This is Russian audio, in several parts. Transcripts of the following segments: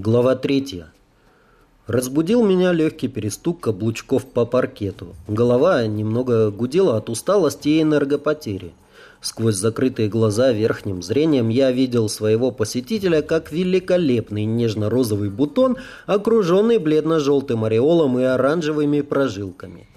Глава третья. Разбудил меня легкий перестук каблучков по паркету. Голова немного гудела от усталости и энергопотери. Сквозь закрытые глаза верхним зрением я видел своего посетителя как великолепный нежно-розовый бутон, окруженный бледно-желтым ореолом и оранжевыми прожилками.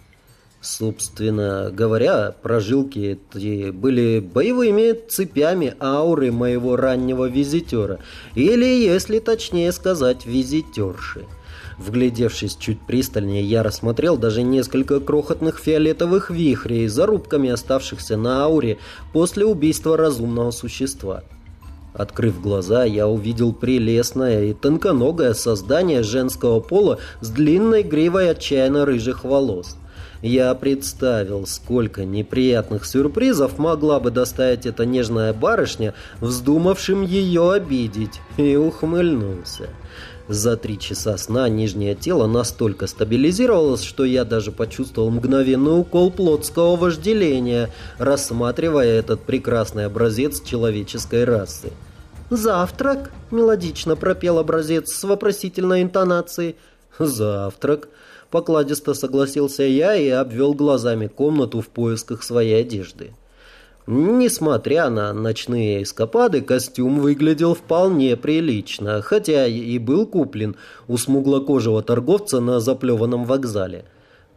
Собственно говоря, прожилки эти были боевыми цепями ауры моего раннего визитера, или, если точнее сказать, визитерши. Вглядевшись чуть пристальнее, я рассмотрел даже несколько крохотных фиолетовых вихрей, зарубками оставшихся на ауре после убийства разумного существа. Открыв глаза, я увидел прелестное и тонконогое создание женского пола с длинной гривой отчаянно рыжих волос. Я представил, сколько неприятных сюрпризов могла бы доставить эта нежная барышня, вздумавшим ее обидеть, и ухмыльнулся. За три часа сна нижнее тело настолько стабилизировалось, что я даже почувствовал мгновенный укол плотского вожделения, рассматривая этот прекрасный образец человеческой расы. «Завтрак?» — мелодично пропел образец с вопросительной интонацией. «Завтрак?» Покладисто согласился я и обвел глазами комнату в поисках своей одежды. Несмотря на ночные эскапады, костюм выглядел вполне прилично, хотя и был куплен у смуглокожего торговца на заплеванном вокзале.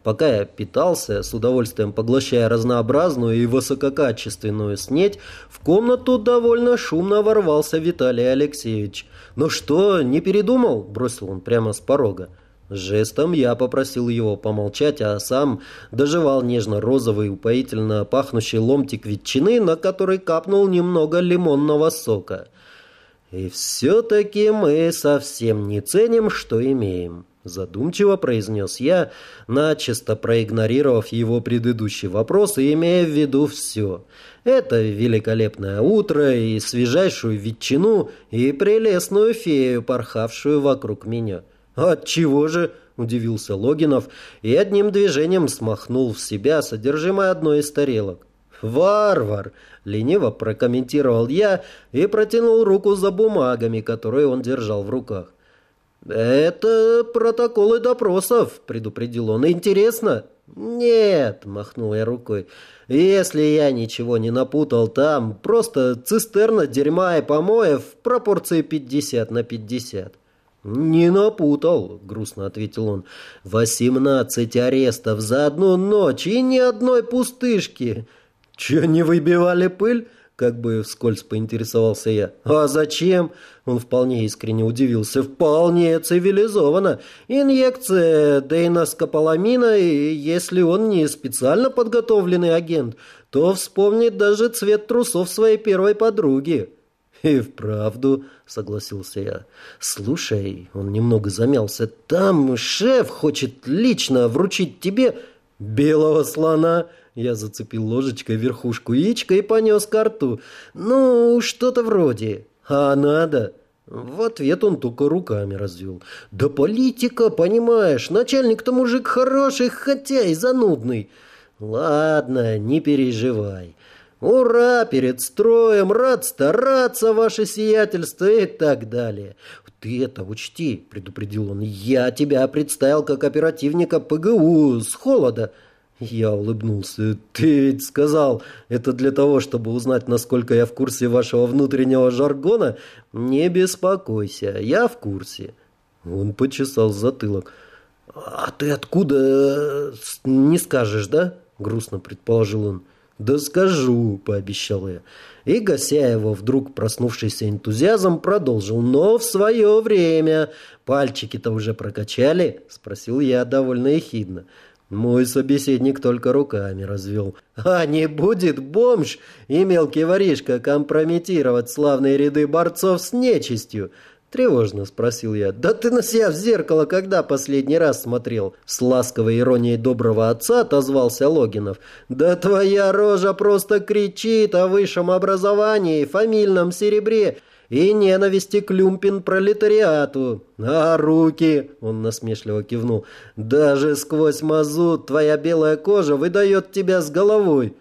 Пока я питался, с удовольствием поглощая разнообразную и высококачественную снеть, в комнату довольно шумно ворвался Виталий Алексеевич. «Ну что, не передумал?» – бросил он прямо с порога. Жестом я попросил его помолчать, а сам доживал нежно-розовый, упоительно пахнущий ломтик ветчины, на который капнул немного лимонного сока. «И все-таки мы совсем не ценим, что имеем», — задумчиво произнес я, начисто проигнорировав его предыдущий вопрос и имея в виду все. Это великолепное утро и свежайшую ветчину и прелестную фею, порхавшую вокруг меня. «От чего же?» – удивился Логинов и одним движением смахнул в себя содержимое одной из тарелок. «Варвар!» – лениво прокомментировал я и протянул руку за бумагами, которые он держал в руках. «Это протоколы допросов», – предупредил он. «Интересно?» «Нет», – махнул я рукой. «Если я ничего не напутал, там просто цистерна дерьма и помоев в пропорции 50 на 50». «Не напутал», — грустно ответил он. «Восемнадцать арестов за одну ночь и ни одной пустышки». «Че, не выбивали пыль?» Как бы вскользь поинтересовался я. «А зачем?» Он вполне искренне удивился. «Вполне цивилизованно. Инъекция дейноскополамина, и если он не специально подготовленный агент, то вспомнит даже цвет трусов своей первой подруги». «И вправду», — согласился я. «Слушай», — он немного замялся, — «там шеф хочет лично вручить тебе белого слона». Я зацепил ложечкой верхушку яичка и понес к рту. «Ну, что-то вроде. А надо?» В ответ он только руками развел. «Да политика, понимаешь, начальник-то мужик хороший, хотя и занудный». «Ладно, не переживай. «Ура! Перед строем! Рад стараться, ваше сиятельство!» и так далее. «Ты это учти», — предупредил он, — «я тебя представил как оперативника ПГУ с холода». Я улыбнулся. «Ты ведь сказал, это для того, чтобы узнать, насколько я в курсе вашего внутреннего жаргона? Не беспокойся, я в курсе». Он почесал затылок. «А ты откуда? Не скажешь, да?» Грустно предположил он. «Да скажу», — пообещал я. И Гасяева, вдруг проснувшийся энтузиазм, продолжил. «Но в свое время. Пальчики-то уже прокачали?» — спросил я довольно ехидно. Мой собеседник только руками развел. «А не будет бомж и мелкий воришка компрометировать славные ряды борцов с нечистью?» Тревожно спросил я. «Да ты на себя в зеркало когда последний раз смотрел?» С ласковой иронией доброго отца отозвался Логинов. «Да твоя рожа просто кричит о высшем образовании, фамильном серебре и ненависти к люмпин пролетариату. А руки, он насмешливо кивнул, даже сквозь мазут твоя белая кожа выдает тебя с головой.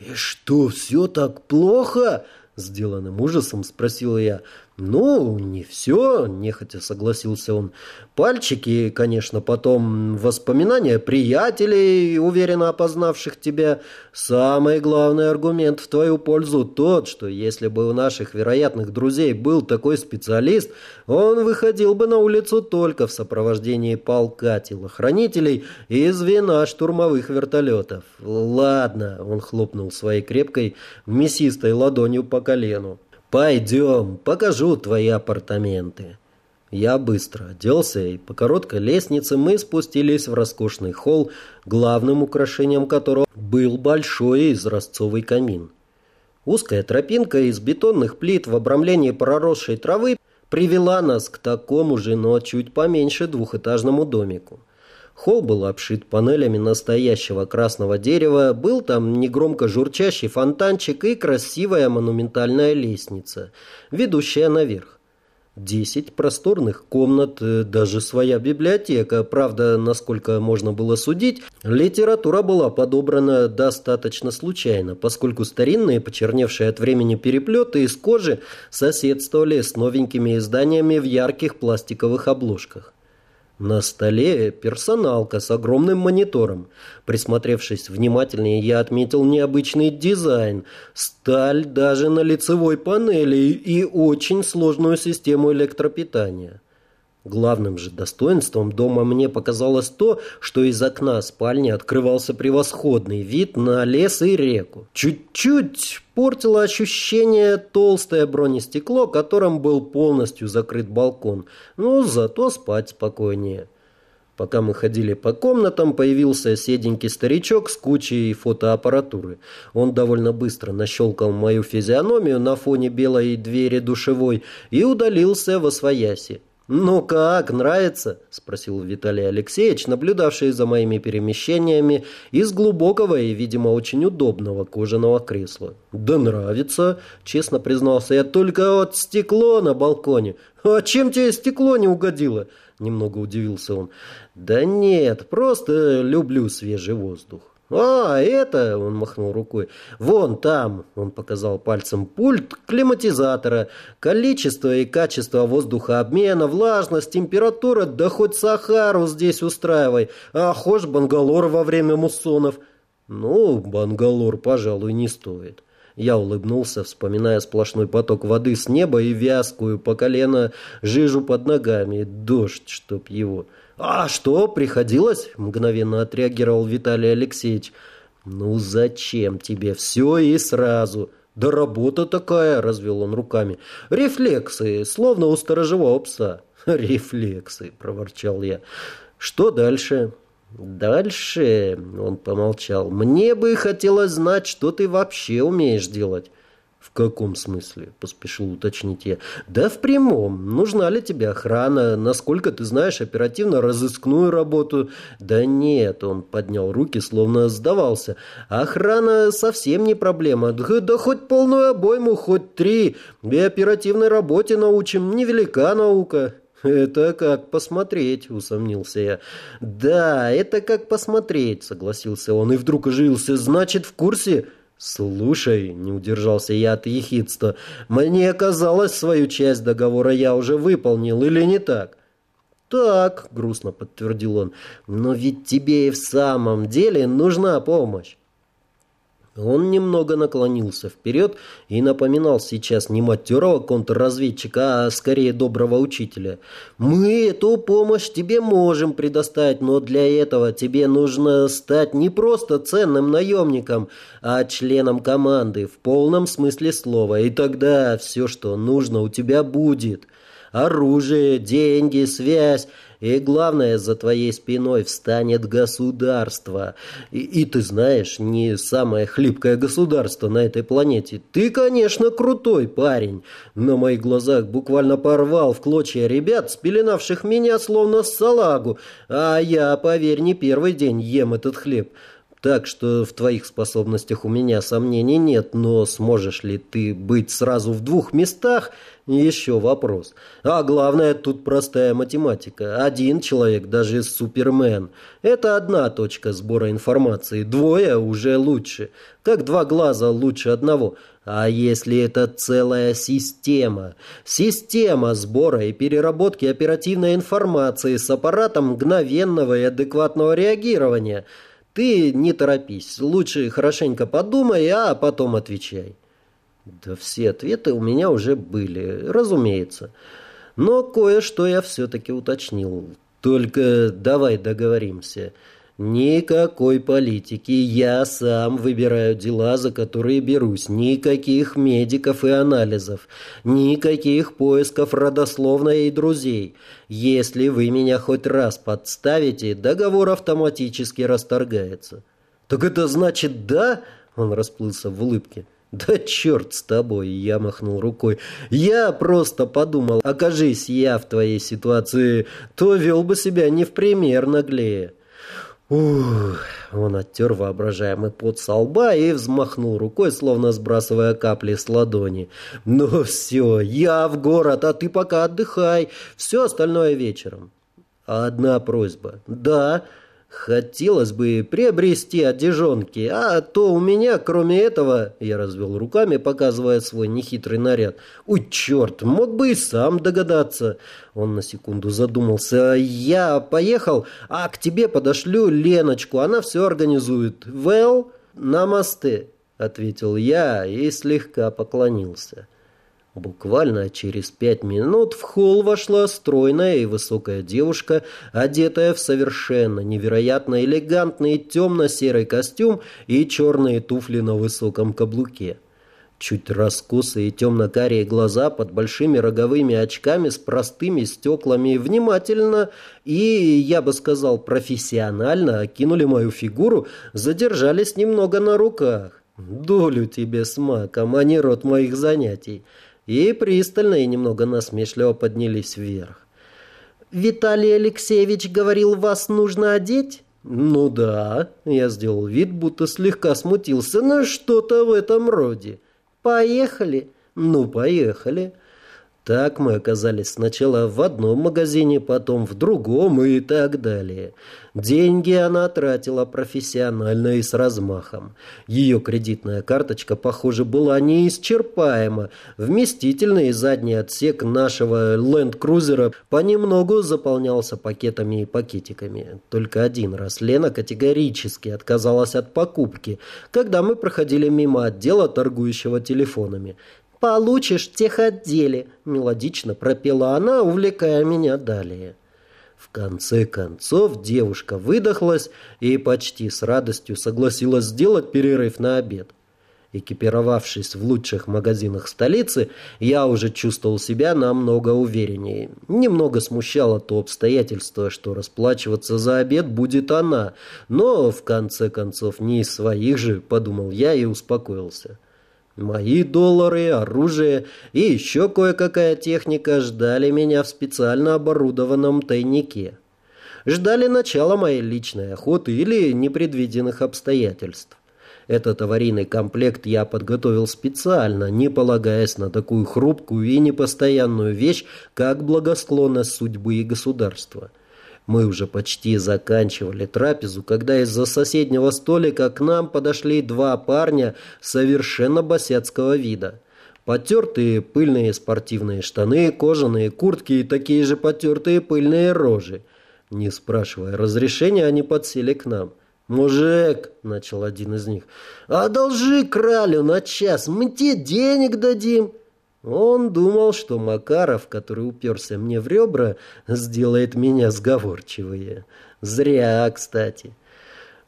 И что, все так плохо? Сделанным ужасом спросила я. «Ну, не все», — нехотя согласился он. «Пальчики, конечно, потом воспоминания приятелей, уверенно опознавших тебя. Самый главный аргумент в твою пользу тот, что если бы у наших вероятных друзей был такой специалист, он выходил бы на улицу только в сопровождении полка телохранителей и звена штурмовых вертолетов. Ладно», — он хлопнул своей крепкой, мясистой ладонью по колену. «Пойдем, покажу твои апартаменты». Я быстро оделся, и по короткой лестнице мы спустились в роскошный холл, главным украшением которого был большой изразцовый камин. Узкая тропинка из бетонных плит в обрамлении проросшей травы привела нас к такому же, но чуть поменьше двухэтажному домику. Холл был обшит панелями настоящего красного дерева, был там негромко журчащий фонтанчик и красивая монументальная лестница, ведущая наверх. Десять просторных комнат, э, даже своя библиотека. Правда, насколько можно было судить, литература была подобрана достаточно случайно, поскольку старинные, почерневшие от времени переплеты из кожи соседствовали с новенькими изданиями в ярких пластиковых обложках. На столе персоналка с огромным монитором. Присмотревшись внимательнее, я отметил необычный дизайн, сталь даже на лицевой панели и очень сложную систему электропитания. Главным же достоинством дома мне показалось то, что из окна спальни открывался превосходный вид на лес и реку. Чуть-чуть портило ощущение толстое бронестекло, которым был полностью закрыт балкон, но зато спать спокойнее. Пока мы ходили по комнатам, появился седенький старичок с кучей фотоаппаратуры. Он довольно быстро нащелкал мою физиономию на фоне белой двери душевой и удалился во свояси. «Ну как, нравится?» – спросил Виталий Алексеевич, наблюдавший за моими перемещениями из глубокого и, видимо, очень удобного кожаного кресла. «Да нравится», – честно признался я, – «только вот стекло на балконе». «А чем тебе стекло не угодило?» – немного удивился он. «Да нет, просто люблю свежий воздух». «А, это...» — он махнул рукой. «Вон там...» — он показал пальцем пульт климатизатора. «Количество и качество воздухообмена, влажность, температура, да хоть Сахару здесь устраивай. А хошь Бангалор во время муссонов». «Ну, Бангалор, пожалуй, не стоит». Я улыбнулся, вспоминая сплошной поток воды с неба и вязкую по колено жижу под ногами. Дождь, чтоб его... «А что, приходилось?» – мгновенно отреагировал Виталий Алексеевич. «Ну зачем тебе все и сразу?» «Да работа такая!» – развел он руками. «Рефлексы, словно у сторожевого пса». «Рефлексы!» – проворчал я. «Что дальше?» «Дальше...» – он помолчал. «Мне бы хотелось знать, что ты вообще умеешь делать». «В каком смысле?» – поспешил уточнить я. «Да в прямом. Нужна ли тебе охрана? Насколько ты знаешь оперативно-розыскную работу?» «Да нет», – он поднял руки, словно сдавался. «Охрана совсем не проблема. Да, хоть полную обойму, хоть три. И оперативной работе научим. Невелика наука». «Это как посмотреть», — усомнился я. «Да, это как посмотреть», — согласился он и вдруг оживился. «Значит, в курсе?» «Слушай», — не удержался я от ехидства, — «мне казалось, свою часть договора я уже выполнил, или не так?» «Так», — грустно подтвердил он, — «но ведь тебе и в самом деле нужна помощь». Он немного наклонился вперед и напоминал сейчас не матерого контрразведчика, а скорее доброго учителя. «Мы эту помощь тебе можем предоставить, но для этого тебе нужно стать не просто ценным наемником, а членом команды в полном смысле слова, и тогда все, что нужно, у тебя будет» оружие, деньги, связь. И главное, за твоей спиной встанет государство. И, и ты знаешь, не самое хлипкое государство на этой планете. Ты, конечно, крутой парень. На моих глазах буквально порвал в клочья ребят, спеленавших меня словно салагу. А я, поверь, не первый день ем этот хлеб. Так что в твоих способностях у меня сомнений нет, но сможешь ли ты быть сразу в двух местах – еще вопрос. А главное, тут простая математика. Один человек, даже супермен, это одна точка сбора информации. Двое уже лучше. Как два глаза лучше одного. А если это целая система? Система сбора и переработки оперативной информации с аппаратом мгновенного и адекватного реагирования. Ты не торопись. Лучше хорошенько подумай, а потом отвечай. Да все ответы у меня уже были, разумеется. Но кое-что я все-таки уточнил. Только давай договоримся. Никакой политики. Я сам выбираю дела, за которые берусь. Никаких медиков и анализов. Никаких поисков родословной и друзей. Если вы меня хоть раз подставите, договор автоматически расторгается. Так это значит «да»? Он расплылся в улыбке. «Да черт с тобой!» – я махнул рукой. «Я просто подумал, окажись я в твоей ситуации, то вел бы себя не в пример наглее». Ух, он оттер воображаемый пот со лба и взмахнул рукой, словно сбрасывая капли с ладони. «Ну все, я в город, а ты пока отдыхай, все остальное вечером». «Одна просьба». «Да». Хотелось бы приобрести одежонки, а то у меня, кроме этого, я развел руками, показывая свой нехитрый наряд. Ой, черт, мог бы и сам догадаться. Он на секунду задумался. Я поехал, а к тебе подошлю Леночку, она все организует. Well, намасте, ответил я и слегка поклонился. Буквально через пять минут в холл вошла стройная и высокая девушка, одетая в совершенно невероятно элегантный темно-серый костюм и черные туфли на высоком каблуке. Чуть раскосые темно-карие глаза под большими роговыми очками с простыми стеклами внимательно и, я бы сказал, профессионально окинули мою фигуру, задержались немного на руках. «Долю тебе с маком, а не рот моих занятий» и пристально и немного насмешливо поднялись вверх. «Виталий Алексеевич говорил, вас нужно одеть?» «Ну да», — я сделал вид, будто слегка смутился, но что-то в этом роде. «Поехали?» «Ну, поехали». Так мы оказались сначала в одном магазине, потом в другом и так далее. Деньги она тратила профессионально и с размахом. Ее кредитная карточка, похоже, была неисчерпаема. Вместительный задний отсек нашего ленд-крузера понемногу заполнялся пакетами и пакетиками. Только один раз Лена категорически отказалась от покупки, когда мы проходили мимо отдела, торгующего телефонами. «Получишь в техотделе», — мелодично пропела она, увлекая меня далее. В конце концов девушка выдохлась и почти с радостью согласилась сделать перерыв на обед. Экипировавшись в лучших магазинах столицы, я уже чувствовал себя намного увереннее. Немного смущало то обстоятельство, что расплачиваться за обед будет она, но в конце концов не из своих же, подумал я и успокоился. Мои доллары, оружие и еще кое-какая техника ждали меня в специально оборудованном тайнике. Ждали начала моей личной охоты или непредвиденных обстоятельств. Этот аварийный комплект я подготовил специально, не полагаясь на такую хрупкую и непостоянную вещь, как благосклонность судьбы и государства. Мы уже почти заканчивали трапезу, когда из-за соседнего столика к нам подошли два парня совершенно босяцкого вида. Потертые пыльные спортивные штаны, кожаные куртки и такие же потертые пыльные рожи. Не спрашивая разрешения, они подсели к нам. «Мужик», — начал один из них, — «одолжи кралю на час, мы тебе денег дадим». Он думал, что Макаров, который уперся мне в ребра, сделает меня сговорчивее. Зря, кстати.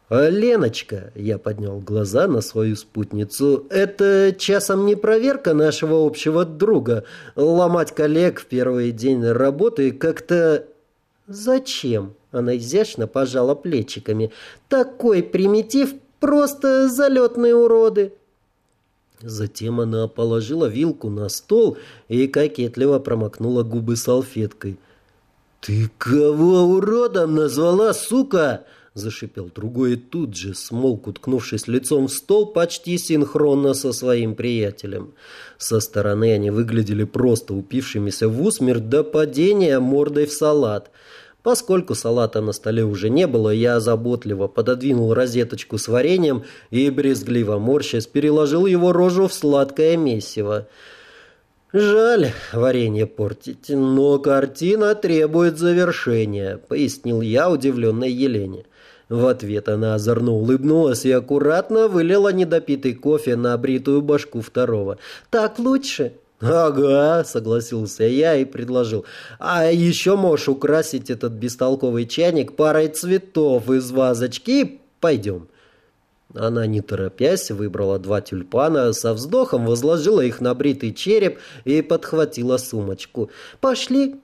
А «Леночка», — я поднял глаза на свою спутницу, — «это часом не проверка нашего общего друга. Ломать коллег в первый день работы как-то...» «Зачем?» — она изящно пожала плечиками. «Такой примитив, просто залетные уроды». Затем она положила вилку на стол и кокетливо промокнула губы салфеткой. «Ты кого уродом назвала, сука?» зашипел другой и тут же смолк, уткнувшись лицом в стол почти синхронно со своим приятелем. Со стороны они выглядели просто упившимися в усмерть до падения мордой в салат. Поскольку салата на столе уже не было, я заботливо пододвинул розеточку с вареньем и, брезгливо морщась, переложил его рожу в сладкое месиво. «Жаль варенье портить, но картина требует завершения», — пояснил я удивленной Елене. В ответ она озорно улыбнулась и аккуратно вылила недопитый кофе на обритую башку второго. «Так лучше?» «Ага», — согласился я и предложил. «А еще можешь украсить этот бестолковый чайник парой цветов из вазочки и пойдем». Она, не торопясь, выбрала два тюльпана, со вздохом возложила их на бритый череп и подхватила сумочку. «Пошли!»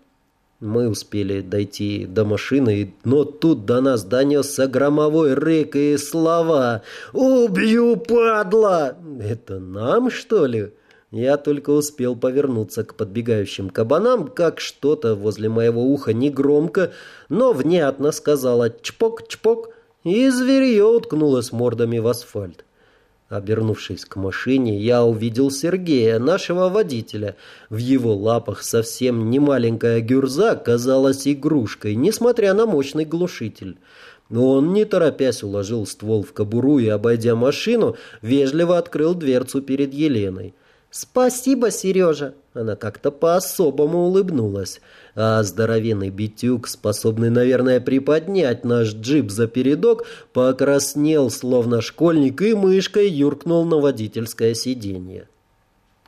Мы успели дойти до машины, но тут до нас донесся громовой рык и слова «Убью, падла!» «Это нам, что ли?» Я только успел повернуться к подбегающим кабанам, как что-то возле моего уха негромко, но внятно сказала «чпок-чпок», и зверье уткнулось мордами в асфальт. Обернувшись к машине, я увидел Сергея, нашего водителя. В его лапах совсем не маленькая гюрза казалась игрушкой, несмотря на мощный глушитель. Но он, не торопясь, уложил ствол в кобуру и, обойдя машину, вежливо открыл дверцу перед Еленой. «Спасибо, Сережа!» Она как-то по-особому улыбнулась. А здоровенный битюк, способный, наверное, приподнять наш джип за передок, покраснел, словно школьник, и мышкой юркнул на водительское сиденье.